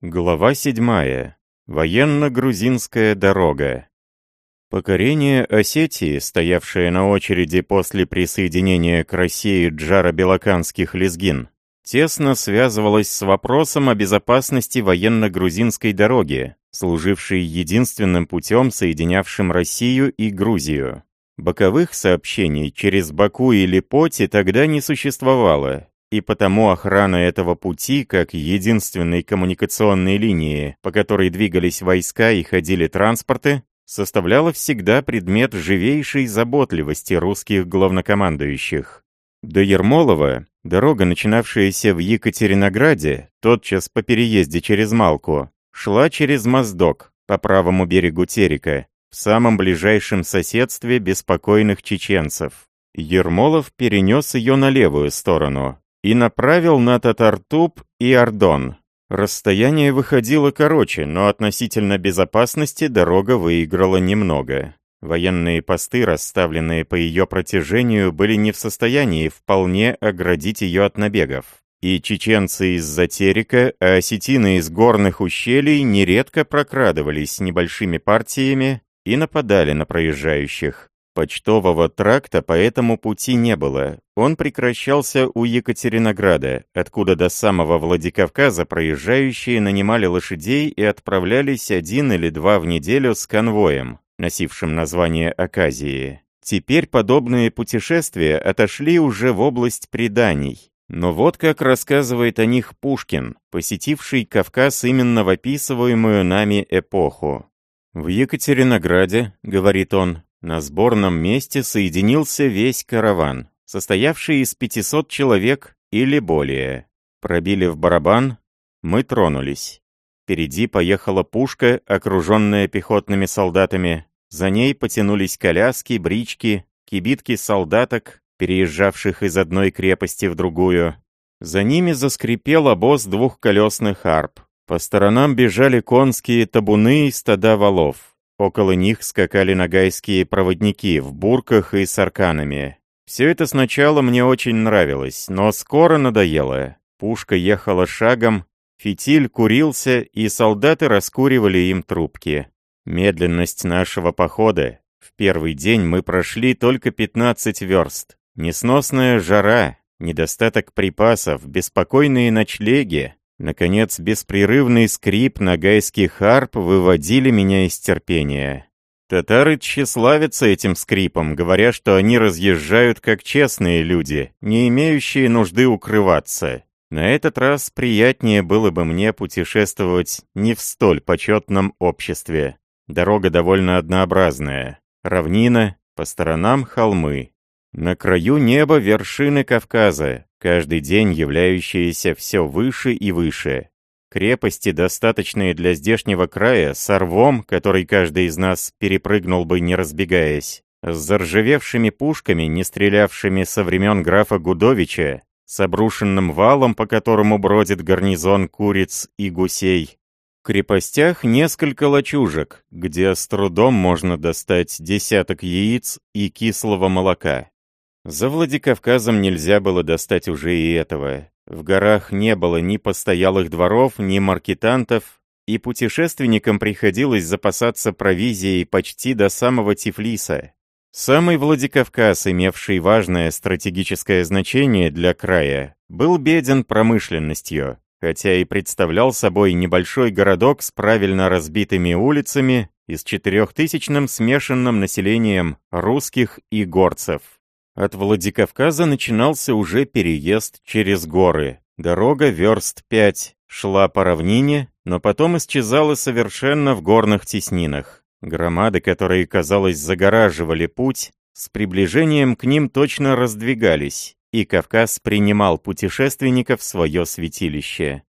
Глава 7. Военно-грузинская дорога. Покорение Осетии, стоявшее на очереди после присоединения к России джаро-белоканских лезгин, тесно связывалось с вопросом о безопасности военно-грузинской дороги, служившей единственным путем, соединявшим Россию и Грузию. Боковых сообщений через Баку или Поти тогда не существовало, и потому охрана этого пути, как единственной коммуникационной линии, по которой двигались войска и ходили транспорты, составляла всегда предмет живейшей заботливости русских главнокомандующих. До Ермолова дорога, начинавшаяся в Екатеринограде, тотчас по переезде через Малку, шла через Моздок, по правому берегу Терека, в самом ближайшем соседстве беспокойных чеченцев. Ермолов перенес ее на левую сторону, и направил на Татартуб и Ордон. Расстояние выходило короче, но относительно безопасности дорога выиграла немного. Военные посты, расставленные по ее протяжению, были не в состоянии вполне оградить ее от набегов. И чеченцы из Затерика, а осетины из горных ущелий нередко прокрадывались небольшими партиями и нападали на проезжающих. Почтового тракта по этому пути не было. Он прекращался у Екатеринограда, откуда до самого Владикавказа проезжающие нанимали лошадей и отправлялись один или два в неделю с конвоем, носившим название Аказии. Теперь подобные путешествия отошли уже в область преданий. Но вот как рассказывает о них Пушкин, посетивший Кавказ именно в описываемую нами эпоху. «В Екатеринограде, — говорит он, на сборном месте соединился весь караван, состоявший из 500 человек или более. Пробили в барабан, мы тронулись. Впереди поехала пушка, окруженная пехотными солдатами. За ней потянулись коляски, брички, кибитки солдаток, переезжавших из одной крепости в другую. За ними заскрипел обоз двухколесных арп. По сторонам бежали конские табуны и стада валов. Около них скакали нагайские проводники в бурках и с арканами. Все это сначала мне очень нравилось, но скоро надоело. Пушка ехала шагом, фитиль курился, и солдаты раскуривали им трубки. Медленность нашего похода. В первый день мы прошли только 15 верст. Несносная жара, недостаток припасов, беспокойные ночлеги, Наконец, беспрерывный скрип нагайских арп выводили меня из терпения. Татары тщеславятся этим скрипом, говоря, что они разъезжают как честные люди, не имеющие нужды укрываться. На этот раз приятнее было бы мне путешествовать не в столь почетном обществе. Дорога довольно однообразная. Равнина, по сторонам холмы. На краю неба вершины Кавказа, каждый день являющиеся все выше и выше. Крепости, достаточные для здешнего края, с орвом, который каждый из нас перепрыгнул бы, не разбегаясь, с заржавевшими пушками, не стрелявшими со времен графа Гудовича, с обрушенным валом, по которому бродит гарнизон куриц и гусей. В крепостях несколько лачужек, где с трудом можно достать десяток яиц и кислого молока. За Владикавказом нельзя было достать уже и этого. В горах не было ни постоялых дворов, ни маркетантов, и путешественникам приходилось запасаться провизией почти до самого Тифлиса. Самый Владикавказ, имевший важное стратегическое значение для края, был беден промышленностью, хотя и представлял собой небольшой городок с правильно разбитыми улицами и с четырехтысячным смешанным населением русских и горцев. От Владикавказа начинался уже переезд через горы. Дорога верст пять шла по равнине, но потом исчезала совершенно в горных теснинах. Громады, которые, казалось, загораживали путь, с приближением к ним точно раздвигались, и Кавказ принимал путешественников в свое святилище.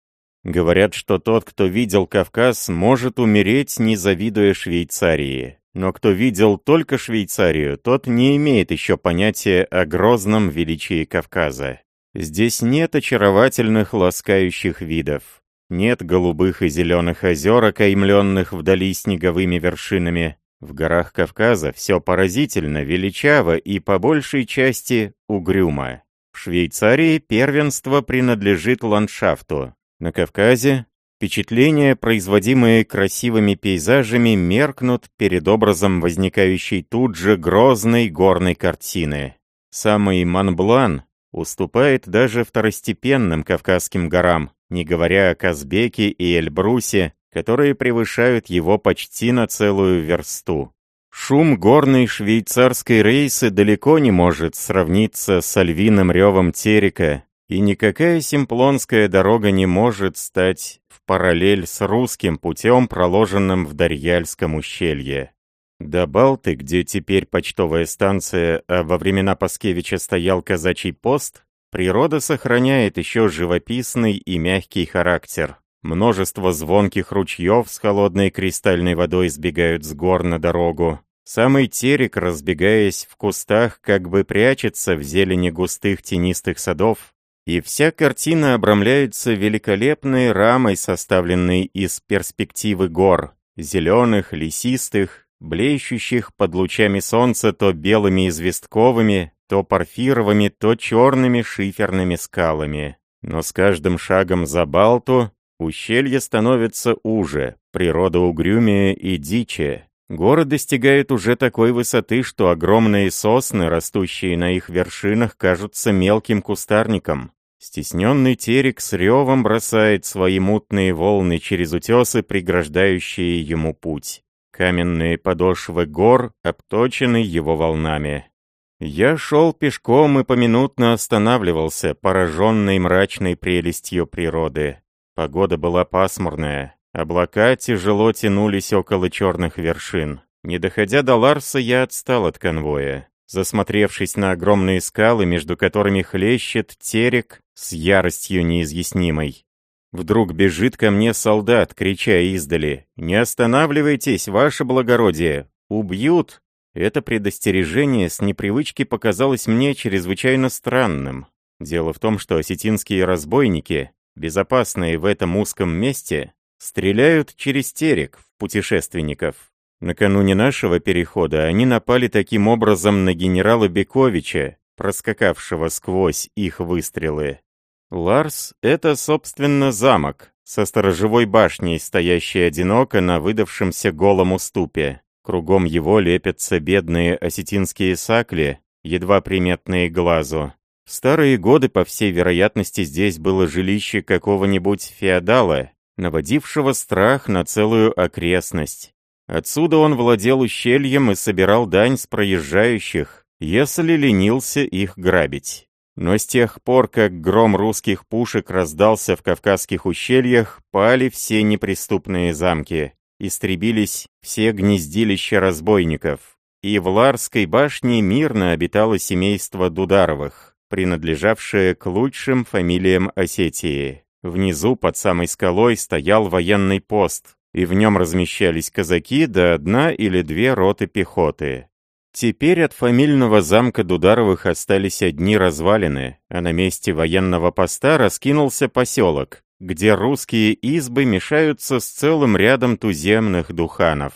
Говорят, что тот, кто видел Кавказ, может умереть, не завидуя Швейцарии. Но кто видел только Швейцарию, тот не имеет еще понятия о грозном величии Кавказа. Здесь нет очаровательных ласкающих видов. Нет голубых и зеленых озер, окаймленных вдали снеговыми вершинами. В горах Кавказа все поразительно, величаво и по большей части угрюмо. В Швейцарии первенство принадлежит ландшафту. На Кавказе Впечатления, производимые красивыми пейзажами, меркнут перед образом возникающей тут же грозной горной картины. Самый Монблан уступает даже второстепенным Кавказским горам, не говоря о Казбеке и Эльбрусе, которые превышают его почти на целую версту. Шум горной швейцарской рейсы далеко не может сравниться с альвиным ревом Терека, и никакая симплонская дорога не может стать в параллель с русским путем, проложенным в Дарьяльском ущелье. До Балты, где теперь почтовая станция, а во времена Паскевича стоял казачий пост, природа сохраняет еще живописный и мягкий характер. Множество звонких ручьев с холодной кристальной водой сбегают с гор на дорогу. Самый терек, разбегаясь в кустах, как бы прячется в зелени густых тенистых садов, и вся картина обрамляется великолепной рамой, составленной из перспективы гор, зеленых, лесистых, блещущих под лучами солнца то белыми известковыми, то порфировыми, то черными шиферными скалами. Но с каждым шагом за Балту ущелье становится уже, природа угрюмее и диче. Горы достигают уже такой высоты, что огромные сосны, растущие на их вершинах, кажутся мелким кустарником. Стесненный терек с ревом бросает свои мутные волны через утесы, преграждающие ему путь. Каменные подошвы гор обточены его волнами. Я шел пешком и поминутно останавливался, пораженный мрачной прелестью природы. Погода была пасмурная. Облака тяжело тянулись около черных вершин. Не доходя до Ларса, я отстал от конвоя. Засмотревшись на огромные скалы, между которыми хлещет терек с яростью неизъяснимой. Вдруг бежит ко мне солдат, крича издали «Не останавливайтесь, ваше благородие! Убьют!» Это предостережение с непривычки показалось мне чрезвычайно странным. Дело в том, что осетинские разбойники, безопасные в этом узком месте, стреляют через терек в путешественников. Накануне нашего перехода они напали таким образом на генерала Бековича, проскакавшего сквозь их выстрелы. Ларс — это, собственно, замок, со сторожевой башней, стоящей одиноко на выдавшемся голом уступе. Кругом его лепятся бедные осетинские сакли, едва приметные глазу. В старые годы, по всей вероятности, здесь было жилище какого-нибудь феодала, наводившего страх на целую окрестность. Отсюда он владел ущельем и собирал дань с проезжающих, если ленился их грабить. Но с тех пор, как гром русских пушек раздался в Кавказских ущельях, пали все неприступные замки, истребились все гнездилища разбойников, и в Ларской башне мирно обитало семейство Дударовых, принадлежавшее к лучшим фамилиям Осетии. Внизу, под самой скалой, стоял военный пост, и в нем размещались казаки да одна или две роты пехоты. Теперь от фамильного замка Дударовых остались одни развалины, а на месте военного поста раскинулся поселок, где русские избы мешаются с целым рядом туземных духанов.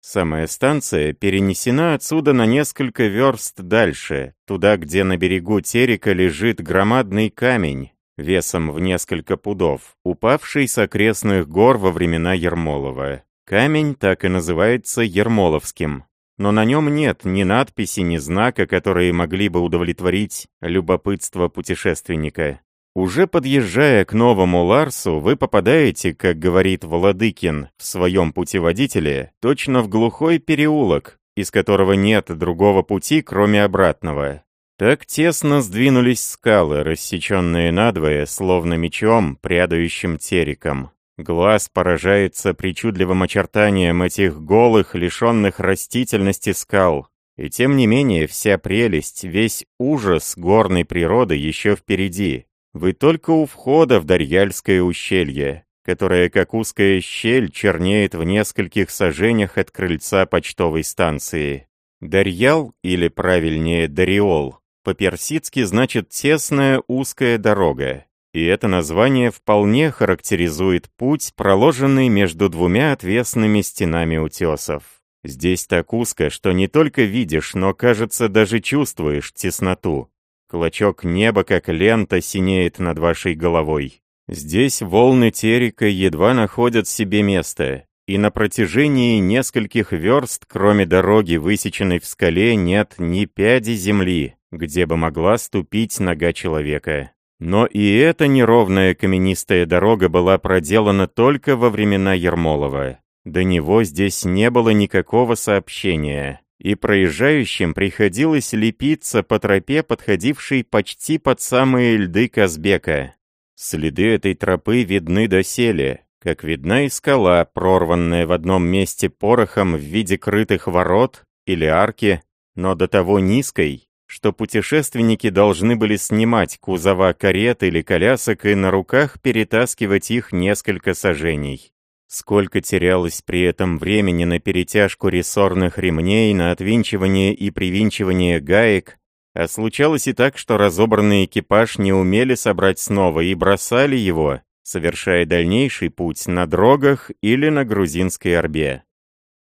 Самая станция перенесена отсюда на несколько верст дальше, туда, где на берегу Терека лежит громадный камень, весом в несколько пудов, упавший с окрестных гор во времена Ермолова. Камень так и называется Ермоловским, но на нем нет ни надписи, ни знака, которые могли бы удовлетворить любопытство путешественника. Уже подъезжая к новому Ларсу, вы попадаете, как говорит Владыкин в своем путеводителе, точно в глухой переулок, из которого нет другого пути, кроме обратного. Так тесно сдвинулись скалы, рассеченные надвое, словно мечом, прядающим териком. Глаз поражается причудливым очертанием этих голых, лишенных растительности скал. И тем не менее, вся прелесть, весь ужас горной природы еще впереди. Вы только у входа в Дарьяльское ущелье, которое, как узкая щель, чернеет в нескольких сажениях от крыльца почтовой станции. Дарьял, или правильнее Дариол, по-персидски значит «тесная узкая дорога». И это название вполне характеризует путь, проложенный между двумя отвесными стенами утесов. Здесь так узко, что не только видишь, но, кажется, даже чувствуешь тесноту. Клочок неба, как лента, синеет над вашей головой. Здесь волны Терека едва находят себе место, и на протяжении нескольких верст, кроме дороги, высеченной в скале, нет ни пяди земли, где бы могла ступить нога человека. Но и эта неровная каменистая дорога была проделана только во времена Ермолова. До него здесь не было никакого сообщения, и проезжающим приходилось лепиться по тропе, подходившей почти под самые льды Казбека. Следы этой тропы видны доселе, как видна и скала, прорванная в одном месте порохом в виде крытых ворот или арки, но до того низкой, что путешественники должны были снимать кузова карет или колясок и на руках перетаскивать их несколько сажений. Сколько терялось при этом времени на перетяжку рессорных ремней, на отвинчивание и привинчивание гаек, а случалось и так, что разобранный экипаж не умели собрать снова и бросали его, совершая дальнейший путь на дрогах или на грузинской орбе.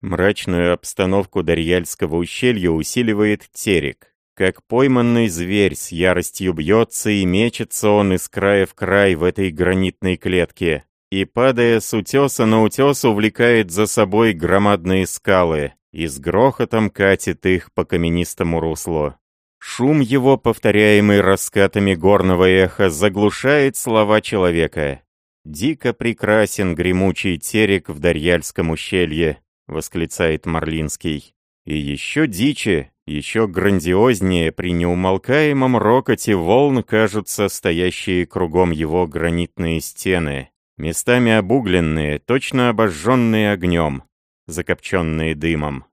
Мрачную обстановку Дарьяльского ущелья усиливает терек. Как пойманный зверь с яростью бьется и мечется он из края в край в этой гранитной клетке, и, падая с утеса на утес, увлекает за собой громадные скалы и с грохотом катит их по каменистому руслу. Шум его, повторяемый раскатами горного эха, заглушает слова человека. «Дико прекрасен гремучий терек в Дарьяльском ущелье», — восклицает Марлинский. «И еще диче, еще грандиознее при неумолкаемом рокоте волн кажутся стоящие кругом его гранитные стены, местами обугленные, точно обожженные огнем, закопченные дымом.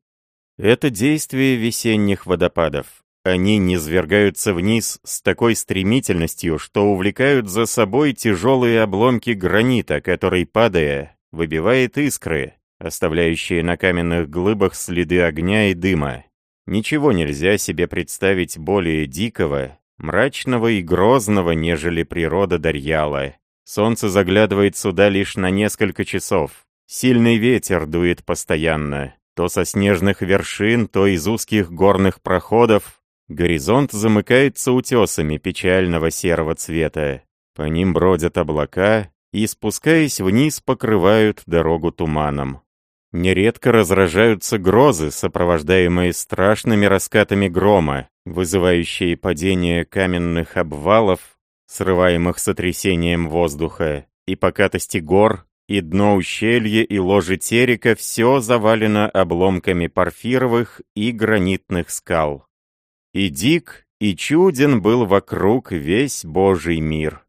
Это действие весенних водопадов. Они низвергаются вниз с такой стремительностью, что увлекают за собой тяжелые обломки гранита, который, падая, выбивает искры, оставляющие на каменных глыбах следы огня и дыма. Ничего нельзя себе представить более дикого, мрачного и грозного, нежели природа Дарьяла. Солнце заглядывает сюда лишь на несколько часов. Сильный ветер дует постоянно, то со снежных вершин, то из узких горных проходов, Горизонт замыкается утесами печального серого цвета. По ним бродят облака и, спускаясь вниз, покрывают дорогу туманом. Нередко разражаются грозы, сопровождаемые страшными раскатами грома, вызывающие падение каменных обвалов, срываемых сотрясением воздуха, и покатости гор, и дно ущелья, и ложе терека все завалено обломками порфировых и гранитных скал. И дик, и чуден был вокруг весь Божий мир.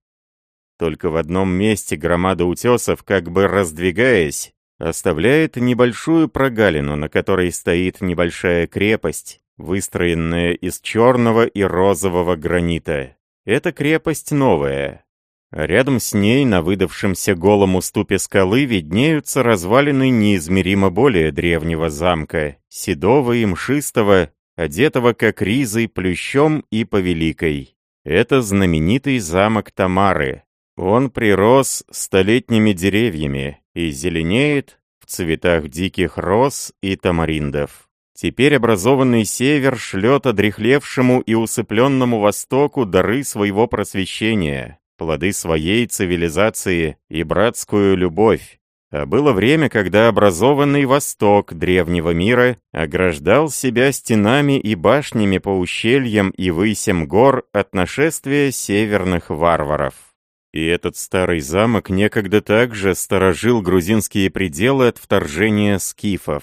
Только в одном месте громада утесов, как бы раздвигаясь, оставляет небольшую прогалину, на которой стоит небольшая крепость, выстроенная из черного и розового гранита. Эта крепость новая. Рядом с ней, на выдавшемся голом уступе скалы, виднеются развалины неизмеримо более древнего замка, седого и мшистого, одетого как ризой, плющом и повеликой. Это знаменитый замок Тамары. Он прирос столетними деревьями и зеленеет в цветах диких роз и тамариндов. Теперь образованный север шлет одрехлевшему и усыпленному востоку дары своего просвещения, плоды своей цивилизации и братскую любовь, а было время, когда образованный восток древнего мира ограждал себя стенами и башнями по ущельям и высям гор от нашествия северных варваров. И этот старый замок некогда также сторожил грузинские пределы от вторжения скифов.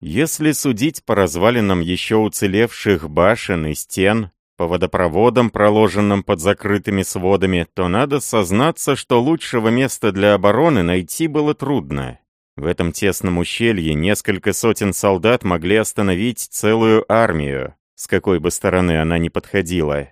Если судить по развалинам еще уцелевших башен и стен, по водопроводам, проложенным под закрытыми сводами, то надо сознаться, что лучшего места для обороны найти было трудно. В этом тесном ущелье несколько сотен солдат могли остановить целую армию, с какой бы стороны она ни подходила.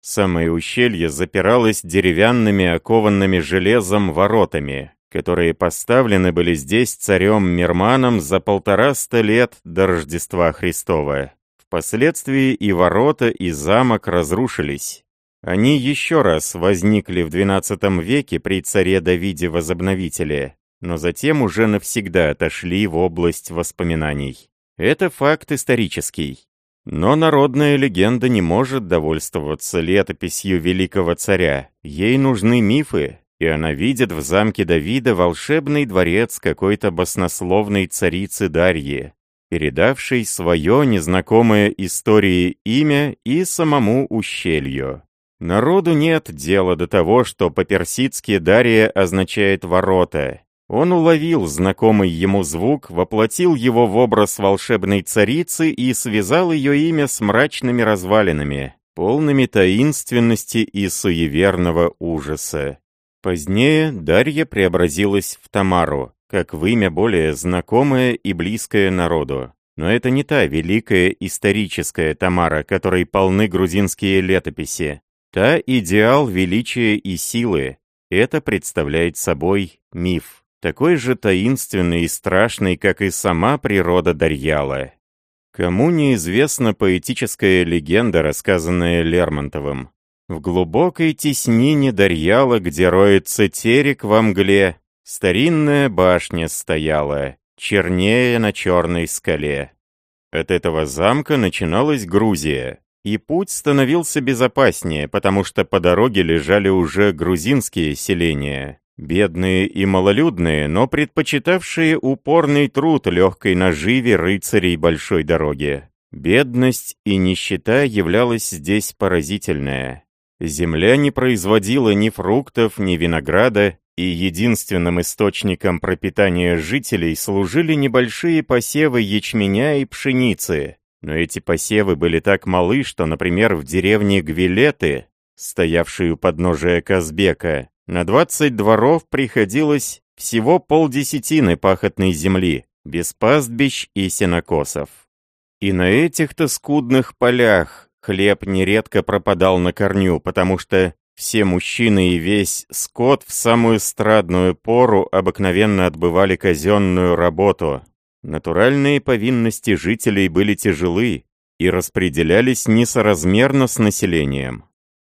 Самое ущелье запиралось деревянными окованными железом воротами, которые поставлены были здесь царем Мирманом за полтораста лет до Рождества Христова. Впоследствии и ворота, и замок разрушились. Они еще раз возникли в XII веке при царе Давиде Возобновителе, но затем уже навсегда отошли в область воспоминаний. Это факт исторический. Но народная легенда не может довольствоваться летописью великого царя. Ей нужны мифы, и она видит в замке Давида волшебный дворец какой-то баснословной царицы Дарьи, передавшей свое незнакомое истории имя и самому ущелью. Народу нет дела до того, что по-персидски Дарья означает «ворота». Он уловил знакомый ему звук, воплотил его в образ волшебной царицы и связал ее имя с мрачными развалинами, полными таинственности и суеверного ужаса. Позднее Дарья преобразилась в Тамару, как в имя более знакомое и близкое народу. Но это не та великая историческая Тамара, которой полны грузинские летописи. Та идеал величия и силы. Это представляет собой миф, такой же таинственный и страшный, как и сама природа Дарьяла. Кому неизвестна поэтическая легенда, рассказанная Лермонтовым? В глубокой теснине Дарьяла, где роется терек во мгле, старинная башня стояла, чернее на черной скале. От этого замка начиналась Грузия, и путь становился безопаснее, потому что по дороге лежали уже грузинские селения, бедные и малолюдные, но предпочитавшие упорный труд легкой наживе рыцарей большой дороги. Бедность и нищета являлась здесь поразительная. Земля не производила ни фруктов, ни винограда, и единственным источником пропитания жителей служили небольшие посевы ячменя и пшеницы. Но эти посевы были так малы, что, например, в деревне Гвилеты, стоявшей у подножия Казбека, на 20 дворов приходилось всего полдесятины пахотной земли, без пастбищ и сенокосов. И на этих-то скудных полях Хлеб нередко пропадал на корню, потому что все мужчины и весь скот в самую страдную пору обыкновенно отбывали казенную работу. Натуральные повинности жителей были тяжелы и распределялись несоразмерно с населением.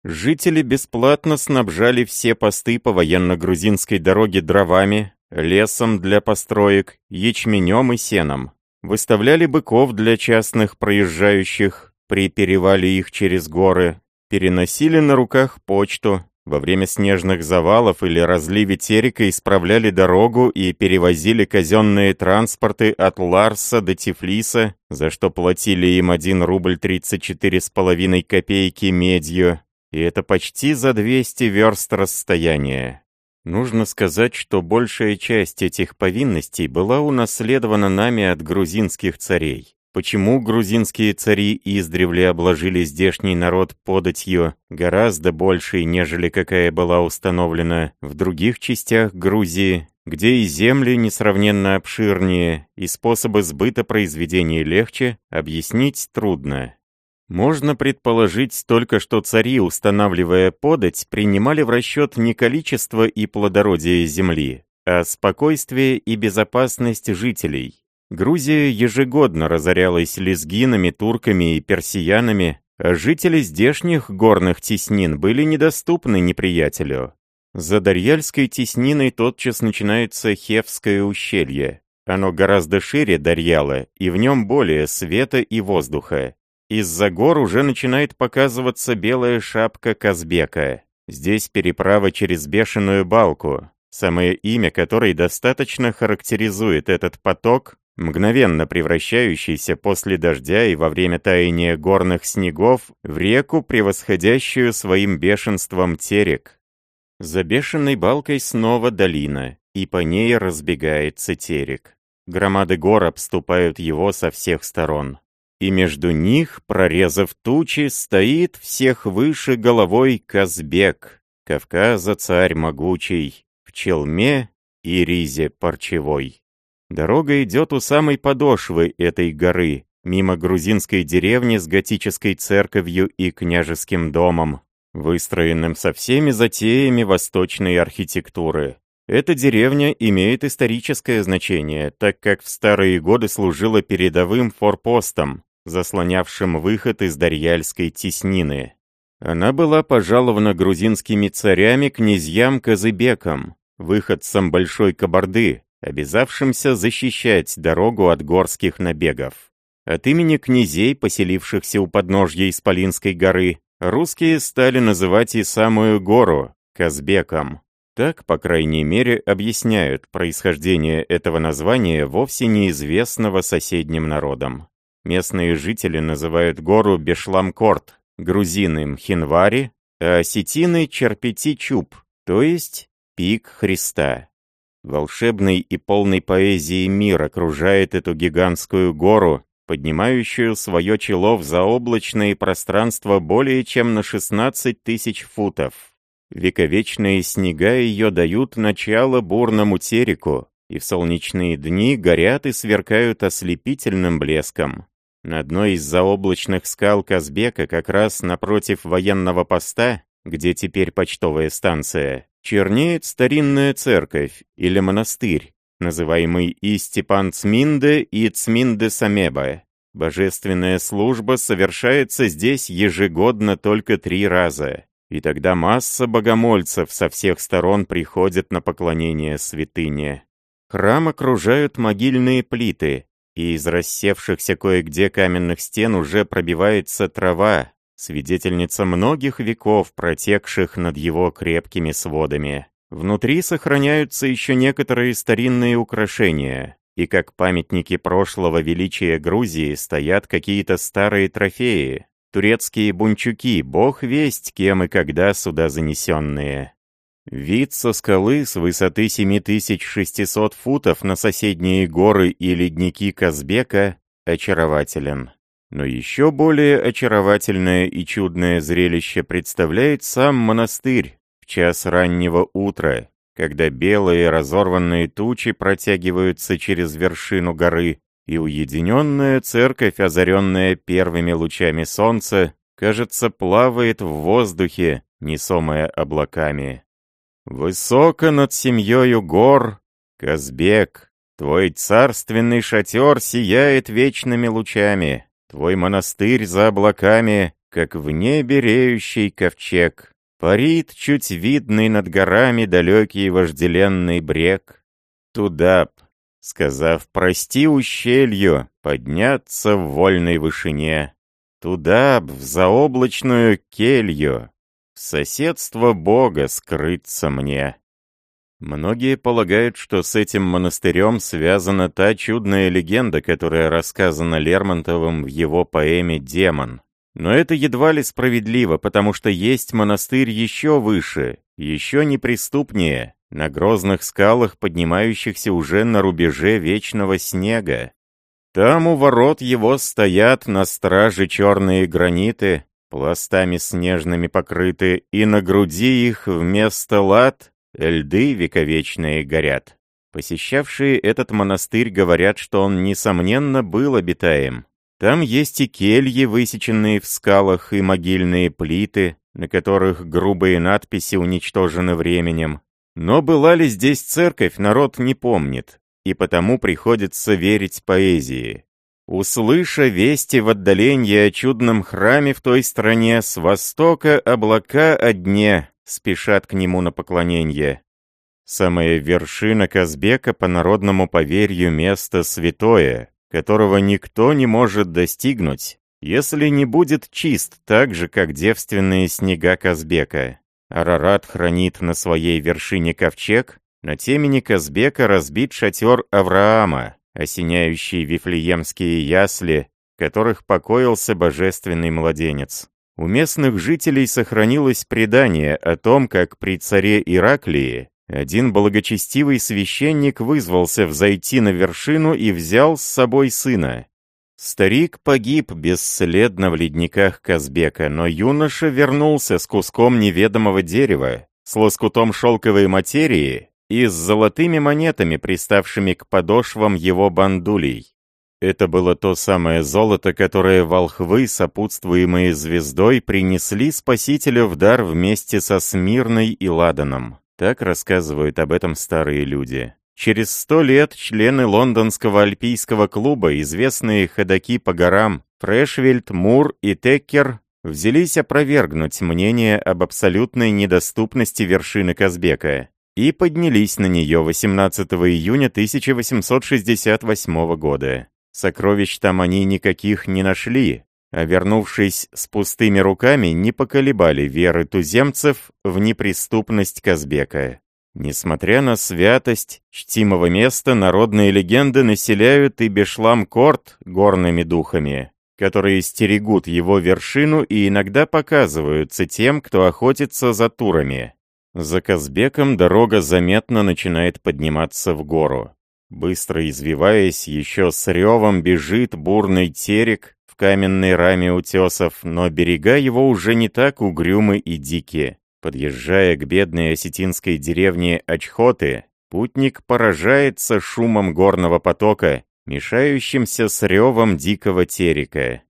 Жители бесплатно снабжали все посты по военно-грузинской дороге дровами, лесом для построек, ячменем и сеном. Выставляли быков для частных проезжающих, при перевале их через горы, переносили на руках почту, во время снежных завалов или разливе терека исправляли дорогу и перевозили казенные транспорты от Ларса до Тифлиса, за что платили им 1 рубль 34 с половиной копейки медью, и это почти за 200 верст расстояния. Нужно сказать, что большая часть этих повинностей была унаследована нами от грузинских царей. Почему грузинские цари издревле обложили здешний народ податью гораздо большей, нежели какая была установлена в других частях Грузии, где и земли несравненно обширнее, и способы сбыта произведений легче, объяснить трудно. Можно предположить только, что цари, устанавливая подать, принимали в расчет не количество и плодородие земли, а спокойствие и безопасность жителей. Грузия ежегодно разорялась лезгинами, турками и персиянами, а жители здешних горных теснин были недоступны неприятелю. За Дарьяльской тесниной тотчас начинается Хевское ущелье. Оно гораздо шире Дарьяла, и в нем более света и воздуха. Из-за гор уже начинает показываться белая шапка Казбека. Здесь переправа через бешеную балку, самое имя которой достаточно характеризует этот поток, мгновенно превращающийся после дождя и во время таяния горных снегов в реку, превосходящую своим бешенством терек. За бешеной балкой снова долина, и по ней разбегается терек. Громады гор обступают его со всех сторон. И между них, прорезав тучи, стоит всех выше головой Казбек, Кавказа царь могучий, в челме и ризе парчевой. Дорога идет у самой подошвы этой горы, мимо грузинской деревни с готической церковью и княжеским домом, выстроенным со всеми затеями восточной архитектуры. Эта деревня имеет историческое значение, так как в старые годы служила передовым форпостом, заслонявшим выход из Дарьяльской теснины. Она была пожалована грузинскими царями князьям Казыбекам, выходцам Большой Кабарды, обязавшимся защищать дорогу от горских набегов. От имени князей, поселившихся у подножья Исполинской горы, русские стали называть и самую гору – Казбеком. Так, по крайней мере, объясняют происхождение этого названия вовсе неизвестного соседним народам. Местные жители называют гору Бешламкорт, грузины Мхинвари, а осетины Черпети-Чуб, то есть пик Христа. Волшебный и полный поэзии мир окружает эту гигантскую гору, поднимающую свое чело в заоблачные пространства более чем на 16 тысяч футов. Вековечные снега ее дают начало бурному тереку, и в солнечные дни горят и сверкают ослепительным блеском. На одной из заоблачных скал Казбека, как раз напротив военного поста, где теперь почтовая станция, чернеет старинная церковь или монастырь, называемый и Степан Цминде, и Цминде Самеба. Божественная служба совершается здесь ежегодно только три раза, и тогда масса богомольцев со всех сторон приходят на поклонение святыне. Храм окружают могильные плиты, и из рассевшихся кое-где каменных стен уже пробивается трава, свидетельница многих веков, протекших над его крепкими сводами. Внутри сохраняются еще некоторые старинные украшения, и как памятники прошлого величия Грузии стоят какие-то старые трофеи, турецкие бунчуки, бог весть, кем и когда сюда занесенные. Вид со скалы с высоты 7600 футов на соседние горы и ледники Казбека очарователен. Но еще более очаровательное и чудное зрелище представляет сам монастырь в час раннего утра, когда белые разорванные тучи протягиваются через вершину горы, и уединенная церковь, озаренная первыми лучами солнца, кажется, плавает в воздухе, несомая облаками. Высоко над семьёю гор, Казбек, твой царственный шатер сияет вечными лучами. Твой монастырь за облаками, как в небе реющий ковчег. Парит чуть видный над горами далекий вожделенный брег. Туда б, сказав «прости ущелью», подняться в вольной вышине. Туда б, в заоблачную келью, в соседство Бога скрыться мне. Многие полагают, что с этим монастырем связана та чудная легенда, которая рассказана Лермонтовым в его поэме «Демон». Но это едва ли справедливо, потому что есть монастырь еще выше, еще неприступнее, на грозных скалах, поднимающихся уже на рубеже вечного снега. Там у ворот его стоят на страже черные граниты, пластами снежными покрыты, и на груди их вместо лад Льды вековечные горят. Посещавшие этот монастырь говорят, что он, несомненно, был обитаем. Там есть и кельи, высеченные в скалах, и могильные плиты, на которых грубые надписи уничтожены временем. Но была ли здесь церковь, народ не помнит, и потому приходится верить поэзии. Услыша вести в отдалении о чудном храме в той стране, с востока облака о дне, спешат к нему на поклонение. Самая вершина Казбека по народному поверью место святое, которого никто не может достигнуть, если не будет чист так же, как девственные снега Казбека. Арарат хранит на своей вершине ковчег, на темени Казбека разбит шатер Авраама, осеняющий вифлеемские ясли, в которых покоился божественный младенец. У местных жителей сохранилось предание о том, как при царе Ираклии один благочестивый священник вызвался взойти на вершину и взял с собой сына. Старик погиб бесследно в ледниках Казбека, но юноша вернулся с куском неведомого дерева, с лоскутом шелковой материи и с золотыми монетами, приставшими к подошвам его бандулей. Это было то самое золото, которое волхвы, сопутствуемые звездой, принесли Спасителю в дар вместе со Смирной и Ладаном. Так рассказывают об этом старые люди. Через сто лет члены лондонского альпийского клуба, известные ходаки по горам Фрешвельд, Мур и Теккер, взялись опровергнуть мнение об абсолютной недоступности вершины Казбека и поднялись на нее 18 июня 1868 года. Сокровищ там они никаких не нашли, а вернувшись с пустыми руками, не поколебали веры туземцев в неприступность Казбека. Несмотря на святость чтимого места, народные легенды населяют и Бешлам-Корт горными духами, которые стерегут его вершину и иногда показываются тем, кто охотится за турами. За Казбеком дорога заметно начинает подниматься в гору. Быстро извиваясь, еще с ревом бежит бурный терек в каменной раме утесов, но берега его уже не так угрюмы и дикие. Подъезжая к бедной осетинской деревне Очхоты, путник поражается шумом горного потока, мешающимся с ревом дикого терека.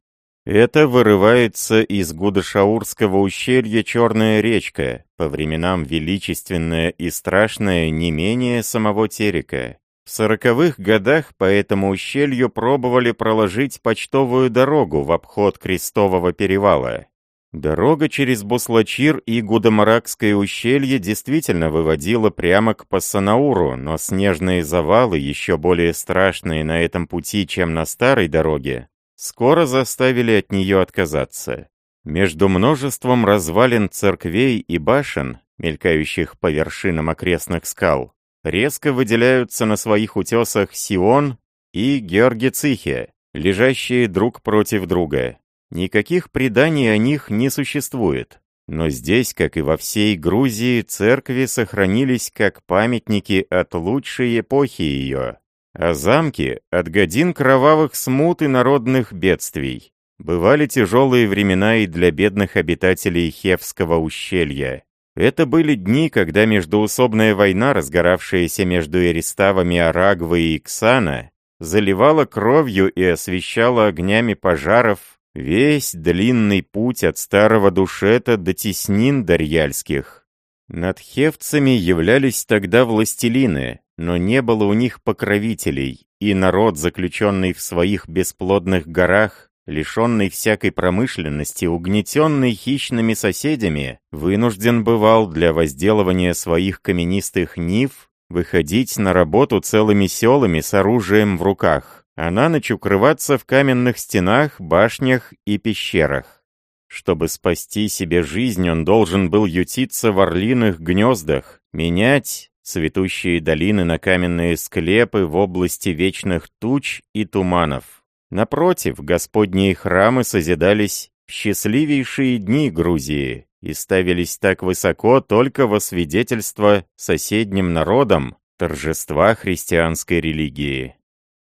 Это вырывается из Гудашаурского ущелья Черная речка, по временам величественная и страшная не менее самого терека. В сороковых годах по этому ущелью пробовали проложить почтовую дорогу в обход Крестового перевала. Дорога через Буслачир и Гудамаракское ущелье действительно выводила прямо к Пассанауру, но снежные завалы, еще более страшные на этом пути, чем на старой дороге, скоро заставили от нее отказаться. Между множеством развалин церквей и башен, мелькающих по вершинам окрестных скал, резко выделяются на своих утесах Сион и Георгицихе, лежащие друг против друга. Никаких преданий о них не существует. Но здесь, как и во всей Грузии, церкви сохранились как памятники от лучшей эпохи ее, а замки — от годин кровавых смут и народных бедствий. Бывали тяжелые времена и для бедных обитателей Хевского ущелья. Это были дни, когда междуусобная война, разгоравшаяся между Эриставами Арагвы и Иксана, заливала кровью и освещала огнями пожаров Весь длинный путь от старого душета до теснин дарьяльских. Над хевцами являлись тогда властелины, но не было у них покровителей, и народ, заключенный в своих бесплодных горах, лишенный всякой промышленности, угнетенный хищными соседями, вынужден бывал для возделывания своих каменистых нив выходить на работу целыми селами с оружием в руках а на ночь укрываться в каменных стенах, башнях и пещерах. Чтобы спасти себе жизнь, он должен был ютиться в орлиных гнездах, менять цветущие долины на каменные склепы в области вечных туч и туманов. Напротив, господние храмы созидались в счастливейшие дни Грузии и ставились так высоко только во свидетельство соседним народам торжества христианской религии.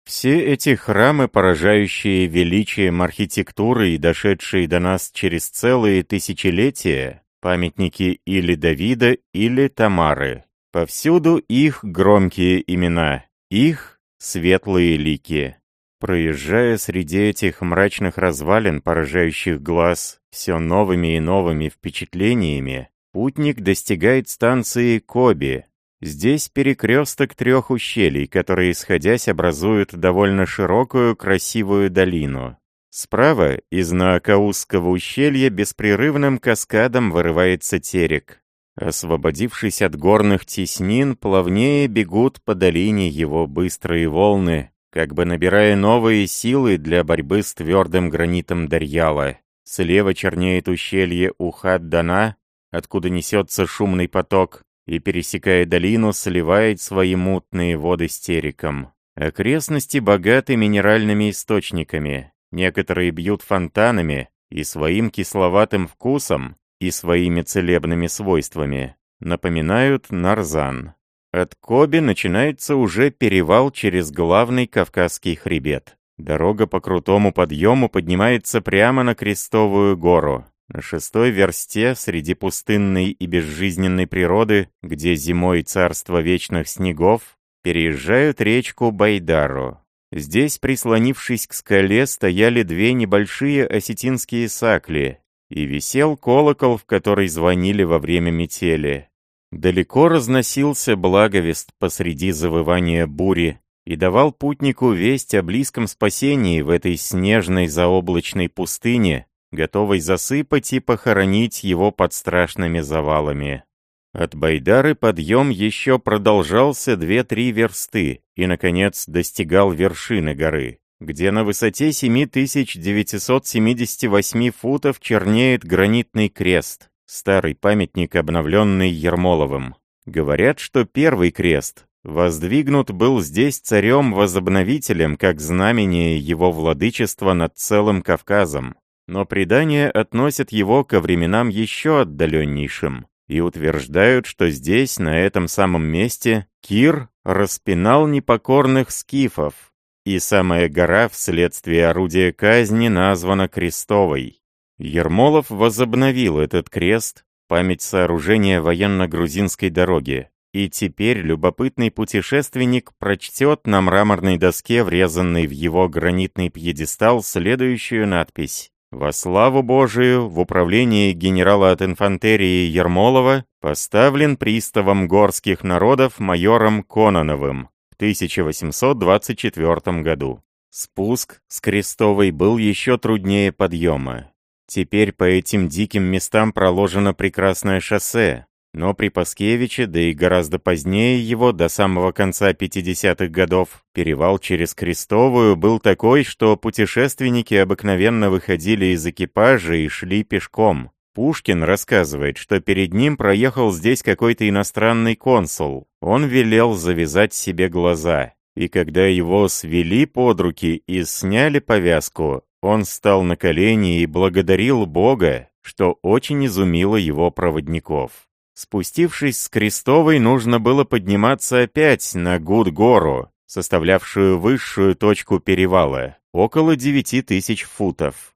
Все эти храмы, поражающие величием архитектуры и дошедшие до нас через целые тысячелетия, памятники или Давида, или Тамары. Повсюду их громкие имена, их светлые лики. Проезжая среди этих мрачных развалин, поражающих глаз все новыми и новыми впечатлениями, путник достигает станции Коби, Здесь перекресток трех ущелий, которые, сходясь, образуют довольно широкую, красивую долину. Справа из Наакаузского ущелья беспрерывным каскадом вырывается терек. Освободившись от горных теснин, плавнее бегут по долине его быстрые волны, как бы набирая новые силы для борьбы с твердым гранитом Дарьяла. Слева чернеет ущелье Ухад-Дана, откуда несется шумный поток, и, пересекая долину, сливает свои мутные воды с тереком. Окрестности богаты минеральными источниками, некоторые бьют фонтанами и своим кисловатым вкусом, и своими целебными свойствами, напоминают нарзан. От Коби начинается уже перевал через главный Кавказский хребет. Дорога по крутому подъему поднимается прямо на Крестовую гору. На шестой версте, среди пустынной и безжизненной природы, где зимой царство вечных снегов, переезжают речку Байдару. Здесь, прислонившись к скале, стояли две небольшие осетинские сакли, и висел колокол, в который звонили во время метели. Далеко разносился благовест посреди завывания бури и давал путнику весть о близком спасении в этой снежной заоблачной пустыне, готовый засыпать и похоронить его под страшными завалами. От Байдары подъем еще продолжался две-три версты и, наконец, достигал вершины горы, где на высоте 7978 футов чернеет гранитный крест, старый памятник, обновленный Ермоловым. Говорят, что первый крест воздвигнут был здесь царем-возобновителем как знамение его владычества над целым Кавказом. Но предания относят его ко временам еще отдаленнейшим и утверждают, что здесь, на этом самом месте, Кир распинал непокорных скифов, и самая гора вследствие орудия казни названа Крестовой. Ермолов возобновил этот крест, память сооружения военно-грузинской дороги, и теперь любопытный путешественник прочтет на мраморной доске, врезанной в его гранитный пьедестал, следующую надпись. Во славу Божию в управлении генерала от инфантерии Ермолова поставлен приставом горских народов майором Кононовым в 1824 году. Спуск с Крестовой был еще труднее подъема. Теперь по этим диким местам проложено прекрасное шоссе, но при Паскевиче, да и гораздо позднее его, до самого конца 50-х годов, перевал через Крестовую был такой, что путешественники обыкновенно выходили из экипажа и шли пешком. Пушкин рассказывает, что перед ним проехал здесь какой-то иностранный консул. Он велел завязать себе глаза. И когда его свели под руки и сняли повязку, он стал на колени и благодарил Бога, что очень изумило его проводников. Спустившись с Крестовой, нужно было подниматься опять на Гуд-гору, составлявшую высшую точку перевала, около 9000 футов.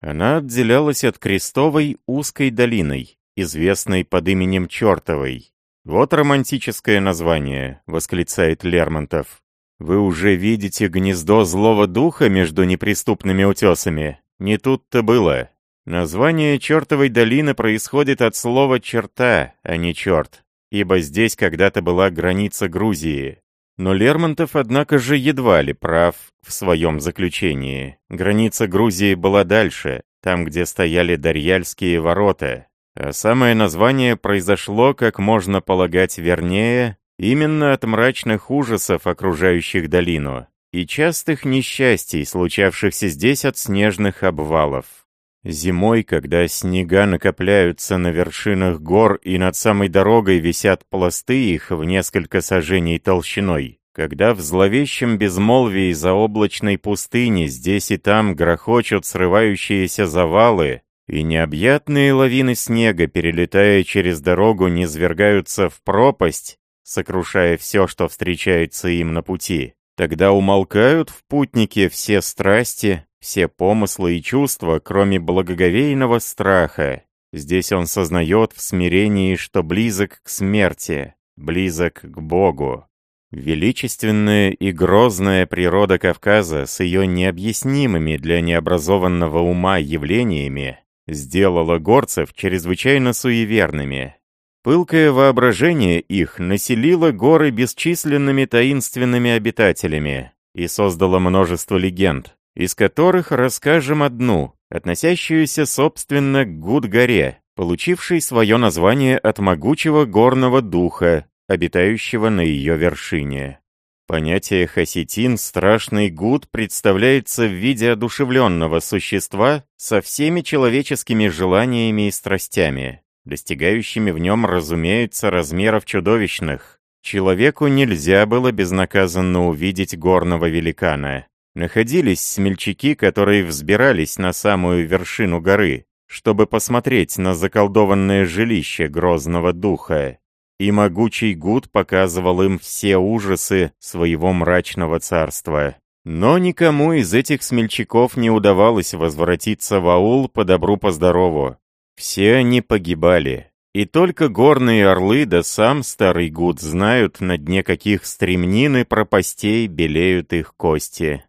Она отделялась от Крестовой узкой долиной, известной под именем Чертовой. «Вот романтическое название», — восклицает Лермонтов. «Вы уже видите гнездо злого духа между неприступными утесами? Не тут-то было. Название чертовой долины происходит от слова «черта», а не «черт», ибо здесь когда-то была граница Грузии. Но Лермонтов, однако же, едва ли прав в своем заключении. Граница Грузии была дальше, там, где стояли Дарьяльские ворота. А самое название произошло, как можно полагать вернее, именно от мрачных ужасов, окружающих долину, и частых несчастий, случавшихся здесь от снежных обвалов. Зимой, когда снега накопляются на вершинах гор и над самой дорогой висят пласты их в несколько сажений толщиной, когда в зловещем безмолвии заоблачной пустыни здесь и там грохочут срывающиеся завалы, и необъятные лавины снега, перелетая через дорогу, низвергаются в пропасть, сокрушая все, что встречается им на пути, тогда умолкают в путнике все страсти, все помыслы и чувства, кроме благоговейного страха. Здесь он сознает в смирении, что близок к смерти, близок к Богу. Величественная и грозная природа Кавказа с ее необъяснимыми для необразованного ума явлениями сделала горцев чрезвычайно суеверными. Пылкое воображение их населило горы бесчисленными таинственными обитателями и создало множество легенд, из которых расскажем одну, относящуюся, собственно, к Гуд-горе, получившей свое название от могучего горного духа, обитающего на ее вершине. Понятие хаситин «страшный гуд» представляется в виде одушевленного существа со всеми человеческими желаниями и страстями, достигающими в нем, разумеется, размеров чудовищных. Человеку нельзя было безнаказанно увидеть горного великана. Находились смельчаки, которые взбирались на самую вершину горы, чтобы посмотреть на заколдованное жилище грозного духа. И могучий Гуд показывал им все ужасы своего мрачного царства. Но никому из этих смельчаков не удавалось возвратиться в аул по добру по. Все они погибали. И только горные орлы да сам старый Гуд знают, на дне каких стремнин и пропастей белеют их кости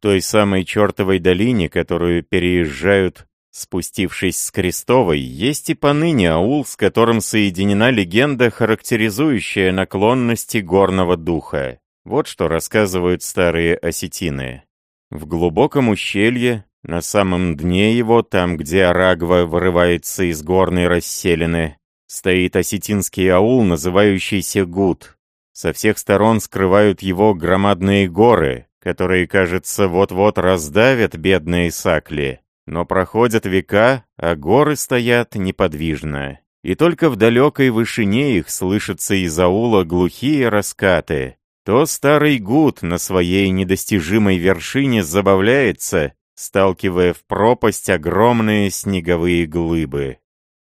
той самой чертовой долине, которую переезжают, спустившись с Крестовой, есть и поныне аул, с которым соединена легенда, характеризующая наклонности горного духа. Вот что рассказывают старые осетины. В глубоком ущелье, на самом дне его, там, где Арагва вырывается из горной расселины, стоит осетинский аул, называющийся Гуд. Со всех сторон скрывают его громадные горы, которые, кажется, вот-вот раздавят бедные сакли. Но проходят века, а горы стоят неподвижно. и только в далекой вышине их слышатся из аула глухие раскаты, то старый гуд на своей недостижимой вершине забавляется, сталкивая в пропасть огромные снеговые глыбы.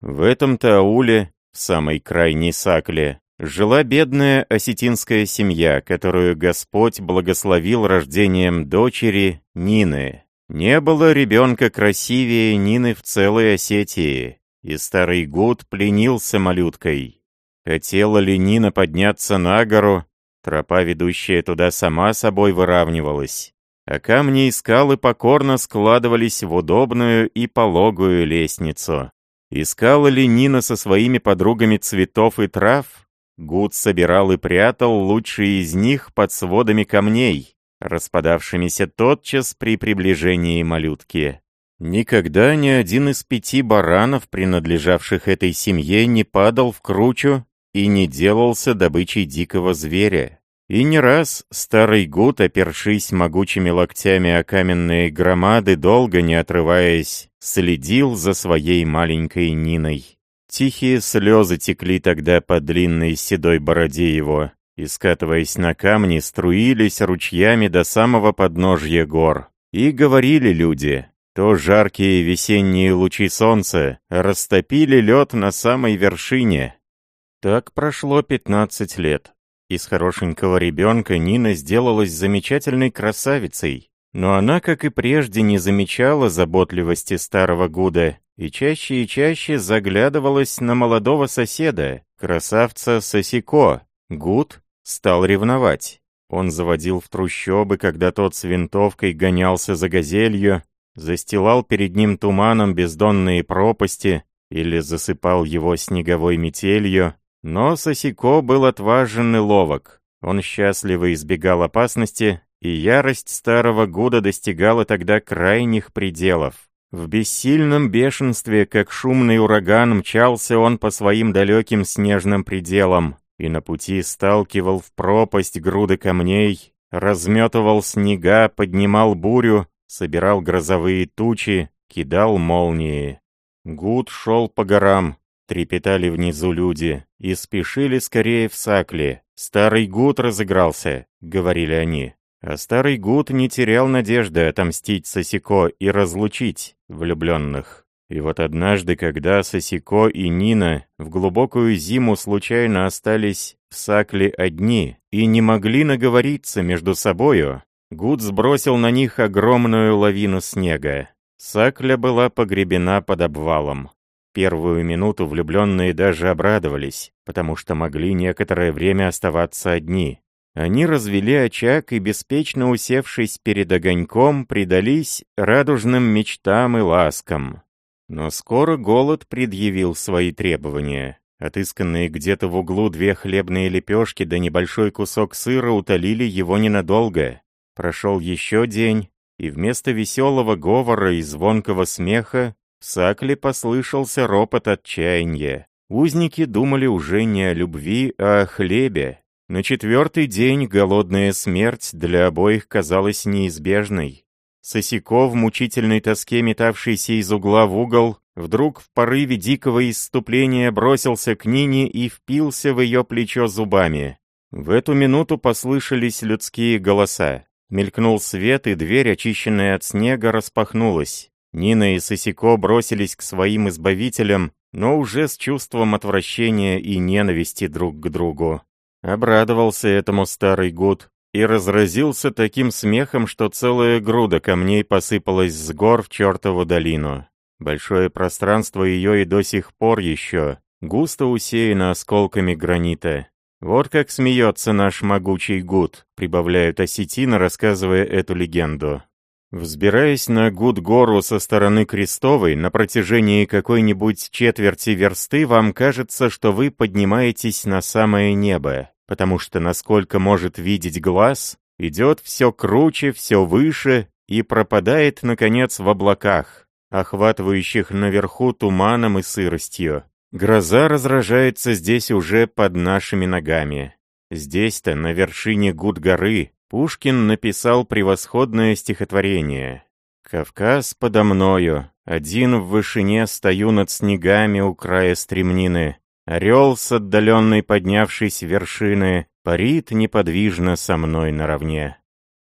В этом-то ауле, в самой крайней сакле, жила бедная осетинская семья, которую Господь благословил рождением дочери Нины. Не было ребенка красивее Нины в целой Осетии, и старый гуд пленился малюткой. Хотела ли Нина подняться на гору, тропа, ведущая туда, сама собой выравнивалась, а камни и скалы покорно складывались в удобную и пологую лестницу. Искала ли Нина со своими подругами цветов и трав? Гуд собирал и прятал лучшие из них под сводами камней, распадавшимися тотчас при приближении малютки. Никогда ни один из пяти баранов, принадлежавших этой семье, не падал в кручу и не делался добычей дикого зверя. И не раз старый гуд, опершись могучими локтями о каменные громады, долго не отрываясь, следил за своей маленькой Ниной. Тихие слезы текли тогда по длинной седой бороде его, и, скатываясь на камни, струились ручьями до самого подножья гор. И говорили люди, то жаркие весенние лучи солнца растопили лед на самой вершине. Так прошло 15 лет. Из хорошенького ребенка Нина сделалась замечательной красавицей, но она, как и прежде, не замечала заботливости старого Гуда и чаще и чаще заглядывалась на молодого соседа, красавца Сосико. Гуд стал ревновать. Он заводил в трущобы, когда тот с винтовкой гонялся за газелью, застилал перед ним туманом бездонные пропасти или засыпал его снеговой метелью, но Сосико был отважен и ловок. Он счастливо избегал опасности, и ярость старого года достигала тогда крайних пределов. В бессильном бешенстве, как шумный ураган, мчался он по своим далеким снежным пределам, и на пути сталкивал в пропасть груды камней, разметывал снега, поднимал бурю, собирал грозовые тучи, кидал молнии. Гуд шел по горам, трепетали внизу люди и спешили скорее в Сакли. «Старый Гуд разыгрался», — говорили они. А старый Гуд не терял надежды отомстить Сосико и разлучить влюбленных. И вот однажды, когда Сосико и Нина в глубокую зиму случайно остались в Сакле одни и не могли наговориться между собою, Гуд сбросил на них огромную лавину снега. Сакля была погребена под обвалом. Первую минуту влюбленные даже обрадовались, потому что могли некоторое время оставаться одни. Они развели очаг и, беспечно усевшись перед огоньком, предались радужным мечтам и ласкам. Но скоро голод предъявил свои требования. Отысканные где-то в углу две хлебные лепешки да небольшой кусок сыра утолили его ненадолго. Прошел еще день, и вместо веселого говора и звонкого смеха в Сакле послышался ропот отчаяния. Узники думали уже не о любви, а о хлебе. На четвертый день голодная смерть для обоих казалась неизбежной. Сосико в мучительной тоске, метавшийся из угла в угол, вдруг в порыве дикого исступления бросился к Нине и впился в ее плечо зубами. В эту минуту послышались людские голоса. Мелькнул свет, и дверь, очищенная от снега, распахнулась. Нина и Сосико бросились к своим избавителям, но уже с чувством отвращения и ненависти друг к другу. Обрадовался этому старый гуд и разразился таким смехом, что целая груда камней посыпалась с гор в чертову долину. Большое пространство ее и до сих пор еще густо усеяно осколками гранита. «Вот как смеется наш могучий гуд», — прибавляют осетины, рассказывая эту легенду. Взбираясь на Гуд-гору со стороны Крестовой на протяжении какой-нибудь четверти версты, вам кажется, что вы поднимаетесь на самое небо, потому что, насколько может видеть глаз, идет все круче, все выше и пропадает, наконец, в облаках, охватывающих наверху туманом и сыростью. Гроза разражается здесь уже под нашими ногами. Здесь-то, на вершине Гуд-горы, Пушкин написал превосходное стихотворение «Кавказ подо мною, один в вышине стою над снегами у края стремнины. Орел с отдаленной поднявшись вершины парит неподвижно со мной наравне.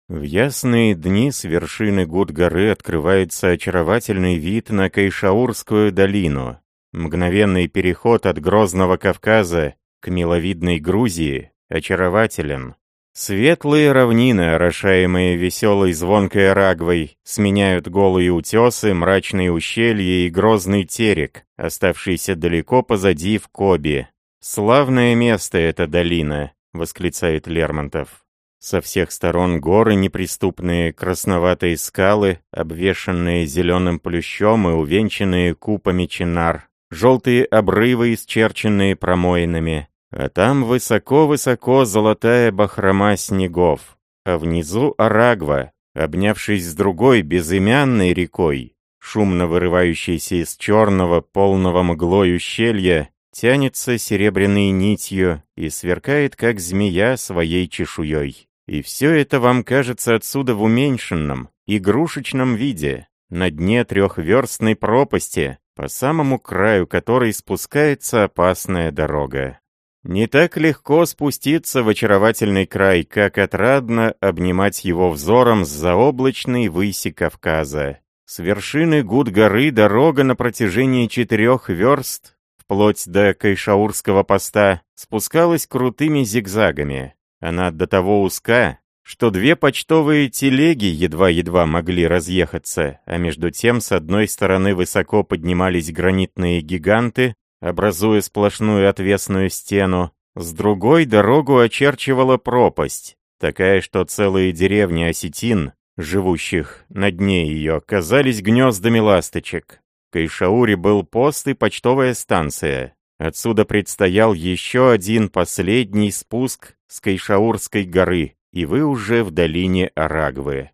В ясные дни с вершины Гуд-горы открывается очаровательный вид на Кайшаурскую долину. Мгновенный переход от Грозного Кавказа к миловидной Грузии очарователен. Светлые равнины, орошаемые веселой звонкой рагвой, сменяют голые утесы, мрачные ущелья и грозный терек, оставшийся далеко позади в Коби. «Славное место эта долина», — восклицает Лермонтов. Со всех сторон горы неприступные, красноватые скалы, обвешанные зеленым плющом и увенчанные купами чинар, желтые обрывы, исчерченные промоинами, а там высоко-высоко золотая бахрома снегов, а внизу Арагва, обнявшись с другой безымянной рекой, шумно вырывающейся из черного, полного мглой ущелья, тянется серебряной нитью и сверкает, как змея, своей чешуей. И все это вам кажется отсюда в уменьшенном, игрушечном виде, на дне трехверстной пропасти, по самому краю которой спускается опасная дорога. Не так легко спуститься в очаровательный край, как отрадно обнимать его взором с заоблачной выси Кавказа. С вершины Гуд-горы дорога на протяжении четырех верст, вплоть до Кайшаурского поста, спускалась крутыми зигзагами. Она до того узка, что две почтовые телеги едва-едва могли разъехаться, а между тем с одной стороны высоко поднимались гранитные гиганты, образуя сплошную отвесную стену, с другой дорогу очерчивала пропасть, такая, что целые деревни осетин, живущих на дне ее, казались гнездами ласточек. В Кайшауре был пост и почтовая станция. Отсюда предстоял еще один последний спуск с Кайшаурской горы, и вы уже в долине Арагвы.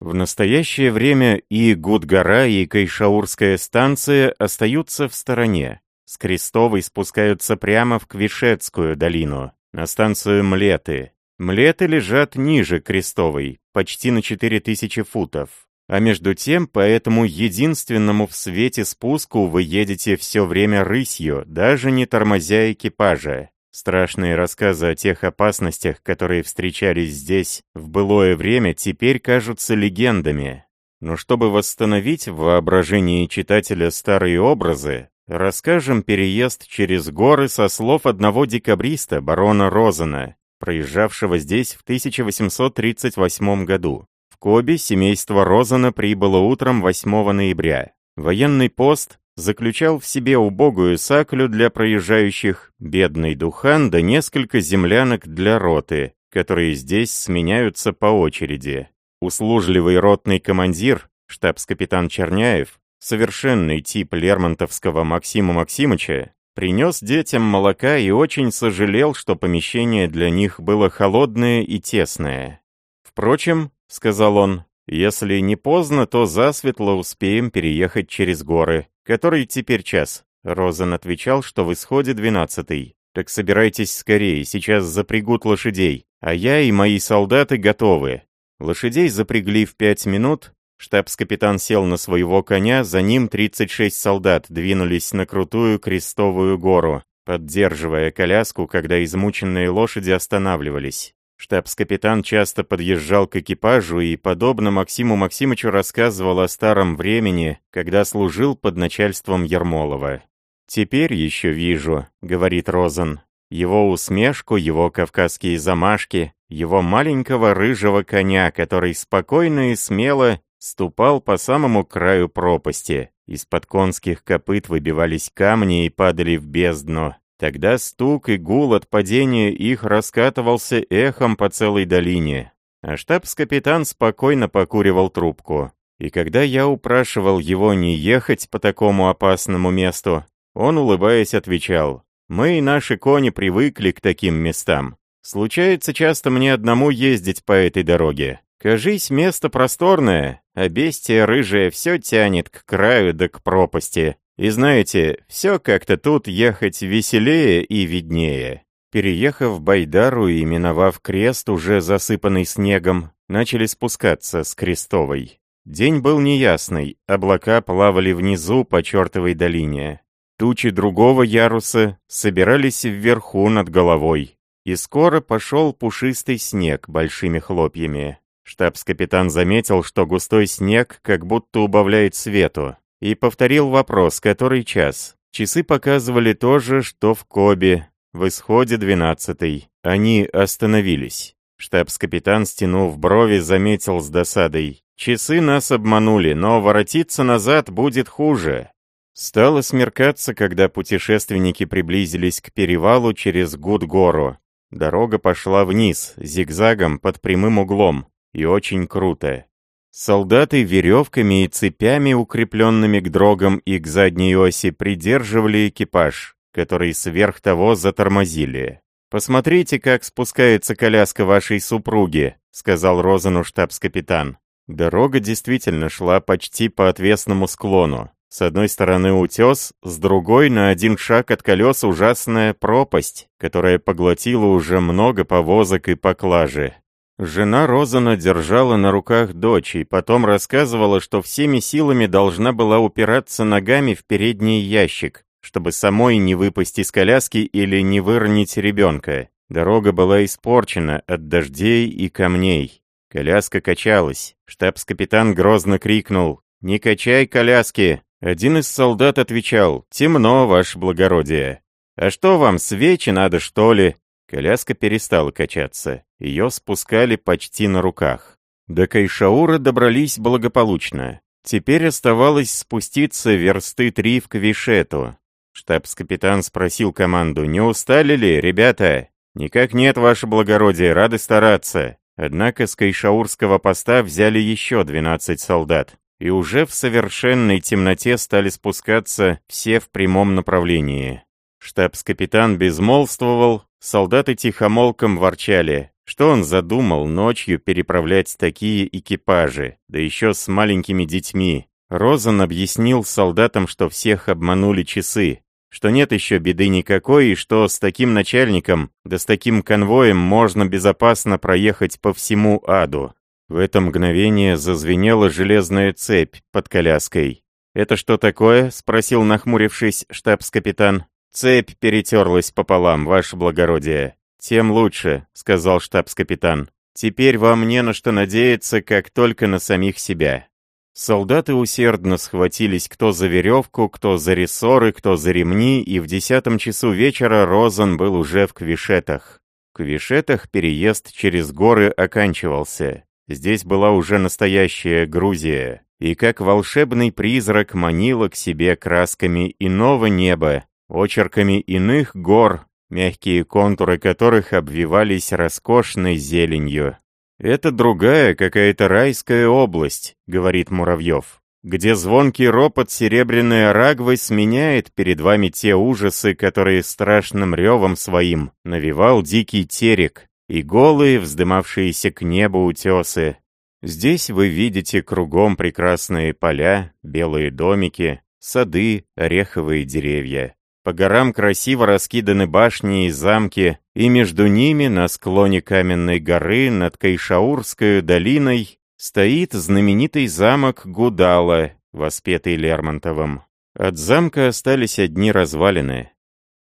В настоящее время и Гудгора, и Кайшаурская станция остаются в стороне. С Крестовой спускаются прямо в Квишетскую долину, на станцию Млеты. Млеты лежат ниже Крестовой, почти на 4000 футов. А между тем, по этому единственному в свете спуску вы едете все время рысью, даже не тормозя экипажа. Страшные рассказы о тех опасностях, которые встречались здесь в былое время, теперь кажутся легендами. Но чтобы восстановить в воображении читателя старые образы, расскажем переезд через горы со слов одного декабриста, барона Розена, проезжавшего здесь в 1838 году. В Коби семейство Розена прибыло утром 8 ноября. Военный пост заключал в себе убогую саклю для проезжающих, бедный духан да несколько землянок для роты, которые здесь сменяются по очереди. Услужливый ротный командир, штабс-капитан Черняев, совершенный тип Лермонтовского Максима Максимыча, принес детям молока и очень сожалел, что помещение для них было холодное и тесное. «Впрочем», — сказал он, — «если не поздно, то засветло успеем переехать через горы. «Который теперь час?» Розен отвечал, что в исходе двенадцатый. «Так собирайтесь скорее, сейчас запрягут лошадей, а я и мои солдаты готовы». Лошадей запрягли в пять минут, штабс-капитан сел на своего коня, за ним 36 солдат двинулись на крутую крестовую гору, поддерживая коляску, когда измученные лошади останавливались. Штабс-капитан часто подъезжал к экипажу и, подобно Максиму Максимычу, рассказывал о старом времени, когда служил под начальством Ермолова. «Теперь еще вижу», — говорит Розен, — «его усмешку, его кавказские замашки, его маленького рыжего коня, который спокойно и смело ступал по самому краю пропасти. Из-под конских копыт выбивались камни и падали в бездну. Тогда стук и гул от падения их раскатывался эхом по целой долине, а штабс-капитан спокойно покуривал трубку. И когда я упрашивал его не ехать по такому опасному месту, он, улыбаясь, отвечал, «Мы и наши кони привыкли к таким местам. Случается часто мне одному ездить по этой дороге. Кажись, место просторное, а бестия рыжая все тянет к краю да к пропасти. И знаете, все как-то тут ехать веселее и виднее. Переехав Байдару и миновав крест, уже засыпанный снегом, начали спускаться с Крестовой. День был неясный, облака плавали внизу по чертовой долине. Тучи другого яруса собирались вверху над головой. И скоро пошел пушистый снег большими хлопьями. Штабс-капитан заметил, что густой снег как будто убавляет свету, и повторил вопрос, который час. Часы показывали то же, что в Кобе, в исходе двенадцатый. Они остановились. Штабс-капитан, стянув брови, заметил с досадой. «Часы нас обманули, но воротиться назад будет хуже». Стало смеркаться, когда путешественники приблизились к перевалу через Гудгору. Дорога пошла вниз, зигзагом под прямым углом, и очень круто. Солдаты веревками и цепями, укрепленными к дрогам и к задней оси, придерживали экипаж, который сверх того затормозили. «Посмотрите, как спускается коляска вашей супруги», — сказал Розану штабс-капитан. Дорога действительно шла почти по отвесному склону. С одной стороны утес, с другой на один шаг от колес ужасная пропасть, которая поглотила уже много повозок и поклажи. Жена Розана держала на руках дочь и потом рассказывала, что всеми силами должна была упираться ногами в передний ящик, чтобы самой не выпасть из коляски или не выронить ребенка. Дорога была испорчена от дождей и камней. Коляска качалась. Штабс-капитан грозно крикнул «Не качай коляски!» Один из солдат отвечал «Темно, ваше благородие». «А что вам, свечи надо, что ли?» Коляска перестала качаться. Ее спускали почти на руках. До Кайшаура добрались благополучно. Теперь оставалось спуститься версты три в Квишету. Штабс-капитан спросил команду, не устали ли, ребята? Никак нет, ваше благородие, рады стараться. Однако с Кайшаурского поста взяли еще 12 солдат. И уже в совершенной темноте стали спускаться все в прямом направлении. Штабс-капитан безмолвствовал, солдаты тихомолком ворчали. Что он задумал ночью переправлять такие экипажи, да еще с маленькими детьми? Розен объяснил солдатам, что всех обманули часы, что нет еще беды никакой, и что с таким начальником, да с таким конвоем можно безопасно проехать по всему аду. В это мгновение зазвенела железная цепь под коляской. «Это что такое?» — спросил, нахмурившись, штабс-капитан. «Цепь перетерлась пополам, ваше благородие». «Тем лучше», — сказал штабс-капитан. «Теперь вам не на что надеяться, как только на самих себя». Солдаты усердно схватились кто за веревку, кто за рессоры, кто за ремни, и в десятом часу вечера Розан был уже в Квишетах. В Квишетах переезд через горы оканчивался. Здесь была уже настоящая Грузия, и как волшебный призрак манила к себе красками иного неба, очерками иных гор, мягкие контуры которых обвивались роскошной зеленью. «Это другая какая-то райская область», — говорит Муравьев, «где звонкий ропот серебряной арагвы сменяет перед вами те ужасы, которые страшным ревом своим навевал дикий терек, и голые, вздымавшиеся к небу утесы. Здесь вы видите кругом прекрасные поля, белые домики, сады, ореховые деревья. По горам красиво раскиданы башни и замки, и между ними, на склоне каменной горы над Кайшаурской долиной, стоит знаменитый замок Гудала, воспетый Лермонтовым. От замка остались одни развалины.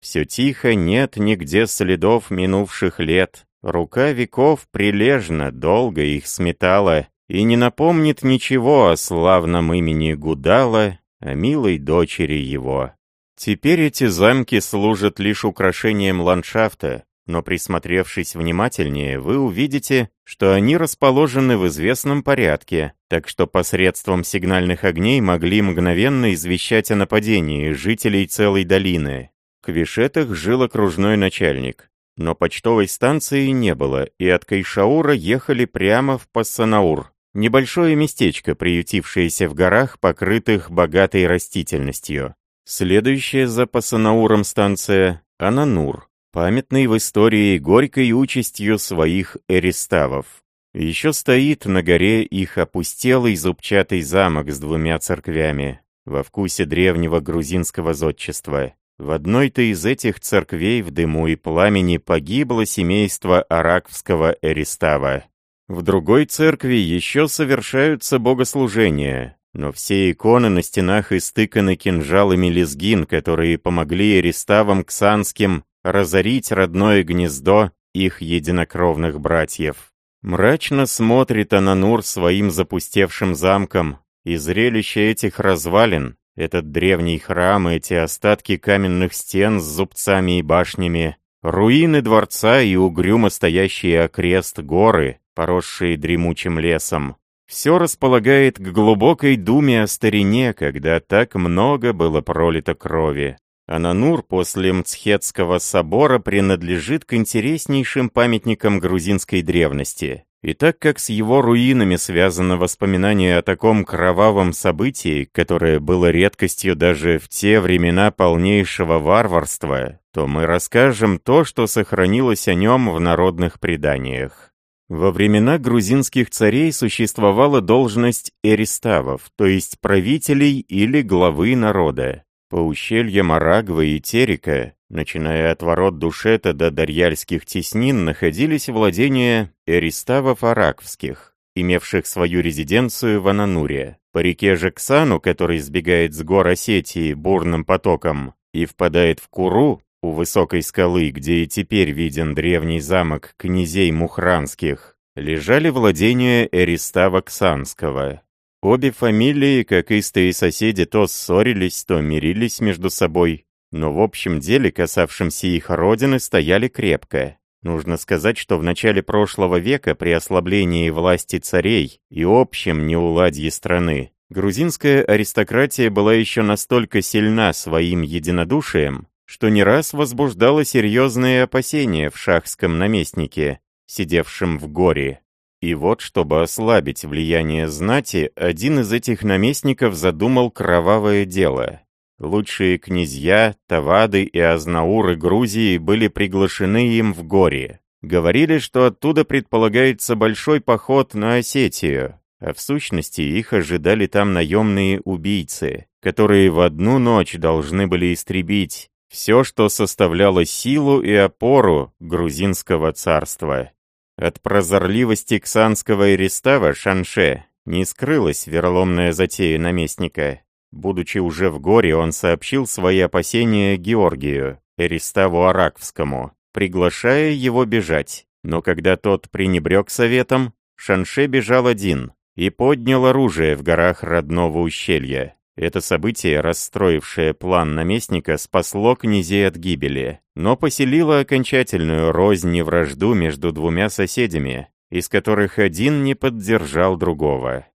Все тихо, нет нигде следов минувших лет. Рука веков прилежно, долго их сметала, и не напомнит ничего о славном имени Гудала, о милой дочери его. Теперь эти замки служат лишь украшением ландшафта, но присмотревшись внимательнее, вы увидите, что они расположены в известном порядке, так что посредством сигнальных огней могли мгновенно извещать о нападении жителей целой долины. В Вишетах жил окружной начальник, но почтовой станции не было, и от Кайшаура ехали прямо в Пассанаур, небольшое местечко, приютившееся в горах, покрытых богатой растительностью. Следующая за Пасанауром станция — Ананур, памятный в истории горькой участью своих эриставов. Еще стоит на горе их опустелый зубчатый замок с двумя церквями, во вкусе древнего грузинского зодчества. В одной-то из этих церквей в дыму и пламени погибло семейство араквского Эристава. В другой церкви еще совершаются богослужения, но все иконы на стенах истыканы кинжалами лезгин, которые помогли ареставам ксанским разорить родное гнездо их единокровных братьев. Мрачно смотрит Ананур своим запустевшим замком, и зрелище этих развалин, этот древний храм эти остатки каменных стен с зубцами и башнями, руины дворца и угрюмо стоящие окрест горы, поросшие дремучим лесом, все располагает к глубокой думе о старине, когда так много было пролито крови. Ананур после Мцхетского собора принадлежит к интереснейшим памятникам грузинской древности. И так как с его руинами связано воспоминание о таком кровавом событии, которое было редкостью даже в те времена полнейшего варварства, то мы расскажем то, что сохранилось о нем в народных преданиях. Во времена грузинских царей существовала должность эриставов, то есть правителей или главы народа. По ущельям Арагвы и Терека, начиная от ворот Душета до Дарьяльских теснин, находились владения эриставов араквских, имевших свою резиденцию в Анануре. По реке Жексану, который сбегает с гор Осетии бурным потоком и впадает в Куру, у высокой скалы, где и теперь виден древний замок князей Мухранских, лежали владения Эристава Ксанского. Обе фамилии, как истые соседи, то ссорились, то мирились между собой, но в общем деле, касавшемся их родины, стояли крепко. Нужно сказать, что в начале прошлого века при ослаблении власти царей и общем неуладье страны, грузинская аристократия была еще настолько сильна своим единодушием, что не раз возбуждала серьезные опасения в шахском наместнике, сидевшем в горе. И вот, чтобы ослабить влияние знати, один из этих наместников задумал кровавое дело. Лучшие князья, Тавады и Азнауры Грузии были приглашены им в горе. Говорили, что оттуда предполагается большой поход на Осетию, а в сущности их ожидали там наемные убийцы, которые в одну ночь должны были истребить все, что составляло силу и опору грузинского царства. От прозорливости ксанского Эристава Шанше не скрылась вероломная затея наместника. Будучи уже в горе, он сообщил свои опасения Георгию, Эриставу Араквскому, приглашая его бежать. Но когда тот пренебрег советом, Шанше бежал один и поднял оружие в горах родного ущелья. Это событие, расстроившее план наместника, спасло князей от гибели, но поселило окончательную рознь и вражду между двумя соседями, из которых один не поддержал другого.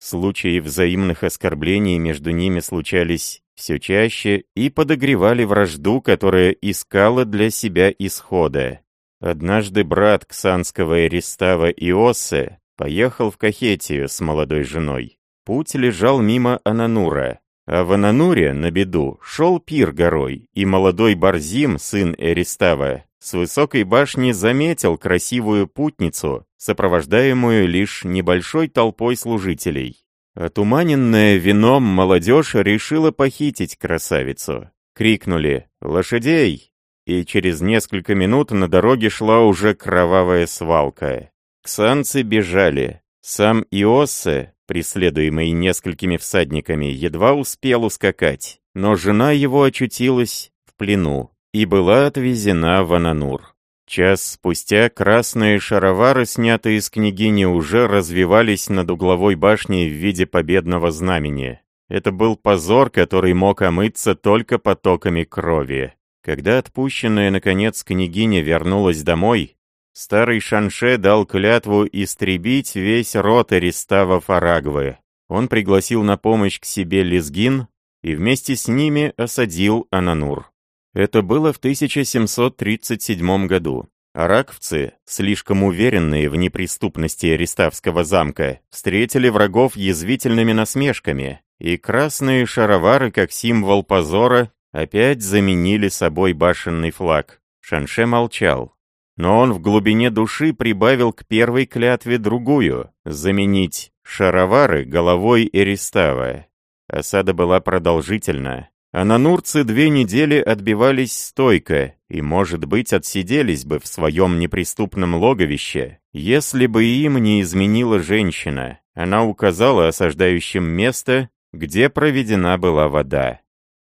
Случаи взаимных оскорблений между ними случались все чаще и подогревали вражду, которая искала для себя исхода. Однажды брат Ксанского Эристава Иосе поехал в Кахетию с молодой женой. Путь лежал мимо Ананура. А в Анануре, на беду, шел пир горой, и молодой Барзим, сын Эристава, с высокой башни заметил красивую путницу, сопровождаемую лишь небольшой толпой служителей. Отуманенная вином молодежь решила похитить красавицу. Крикнули «Лошадей!» И через несколько минут на дороге шла уже кровавая свалка. Ксанцы бежали. Сам Иоссе, преследуемый несколькими всадниками, едва успел ускакать, но жена его очутилась в плену и была отвезена в Ананур. Час спустя красные шаровары, снятые с княгини, уже развивались над угловой башней в виде победного знамени. Это был позор, который мог омыться только потоками крови. Когда отпущенная, наконец, княгиня вернулась домой, Старый Шанше дал клятву истребить весь род Эриставов Арагвы. Он пригласил на помощь к себе Лезгин и вместе с ними осадил Ананур. Это было в 1737 году. Араквцы, слишком уверенные в неприступности Ариставского замка, встретили врагов язвительными насмешками, и красные шаровары, как символ позора, опять заменили собой башенный флаг. Шанше молчал. Но он в глубине души прибавил к первой клятве другую — заменить шаровары головой Эристава. Осада была продолжительна. А нанурцы две недели отбивались стойко и, может быть, отсиделись бы в своем неприступном логовище, если бы им не изменила женщина. Она указала осаждающим место, где проведена была вода.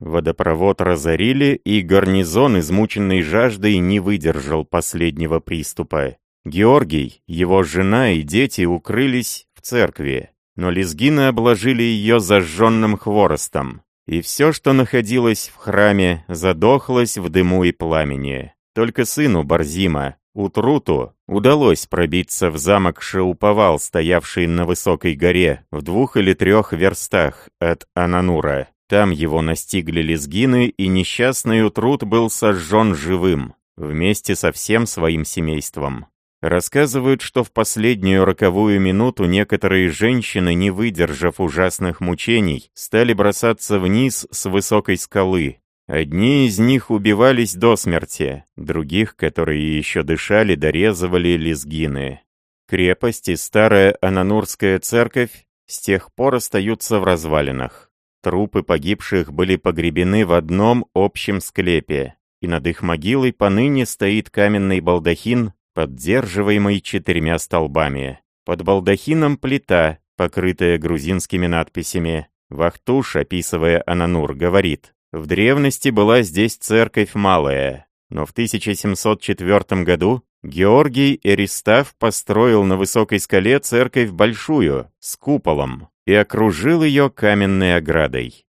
Водопровод разорили, и гарнизон, измученный жаждой, не выдержал последнего приступа. Георгий, его жена и дети укрылись в церкви, но лезгины обложили ее зажженным хворостом, и все, что находилось в храме, задохлось в дыму и пламени. Только сыну Барзима, Утруту, удалось пробиться в замок Шауповал, стоявший на высокой горе, в двух или трех верстах от Ананура. Там его настигли лезгины, и несчастный Утрут был сожжен живым, вместе со всем своим семейством. Рассказывают, что в последнюю роковую минуту некоторые женщины, не выдержав ужасных мучений, стали бросаться вниз с высокой скалы. Одни из них убивались до смерти, других, которые еще дышали, дорезывали лезгины. Крепость и старая Ананурская церковь с тех пор остаются в развалинах. Трупы погибших были погребены в одном общем склепе, и над их могилой поныне стоит каменный балдахин поддерживаемый четырьмя столбами. Под балдахином плита, покрытая грузинскими надписями. Вахтуш, описывая Ананур, говорит, «В древности была здесь церковь малая, но в 1704 году Георгий Эристав построил на высокой скале церковь большую, с куполом, и окружил ее каменной оградой.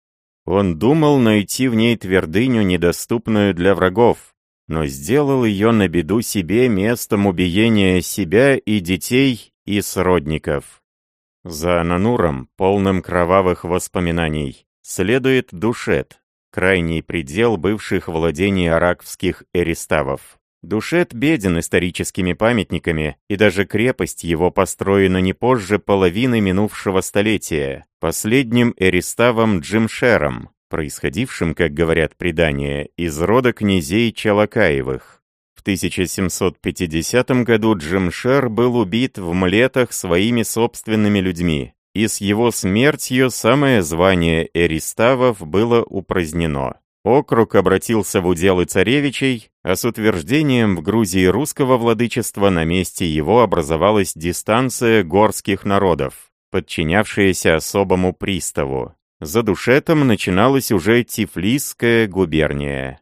Он думал найти в ней твердыню, недоступную для врагов, но сделал ее на беду себе местом убиения себя и детей и сродников. За Анануром, полным кровавых воспоминаний, следует Душет, крайний предел бывших владений араквских эриставов. Душет беден историческими памятниками, и даже крепость его построена не позже половины минувшего столетия, последним эриставом Джимшером, происходившим, как говорят предания, из рода князей Чалакаевых. В 1750 году Джимшер был убит в Млетах своими собственными людьми, и с его смертью самое звание Эриставов было упразднено. Округ обратился в уделы царевичей, а с утверждением в Грузии русского владычества на месте его образовалась дистанция горских народов, подчинявшаяся особому приставу. За Душетом начиналась уже Тифлисская губерния.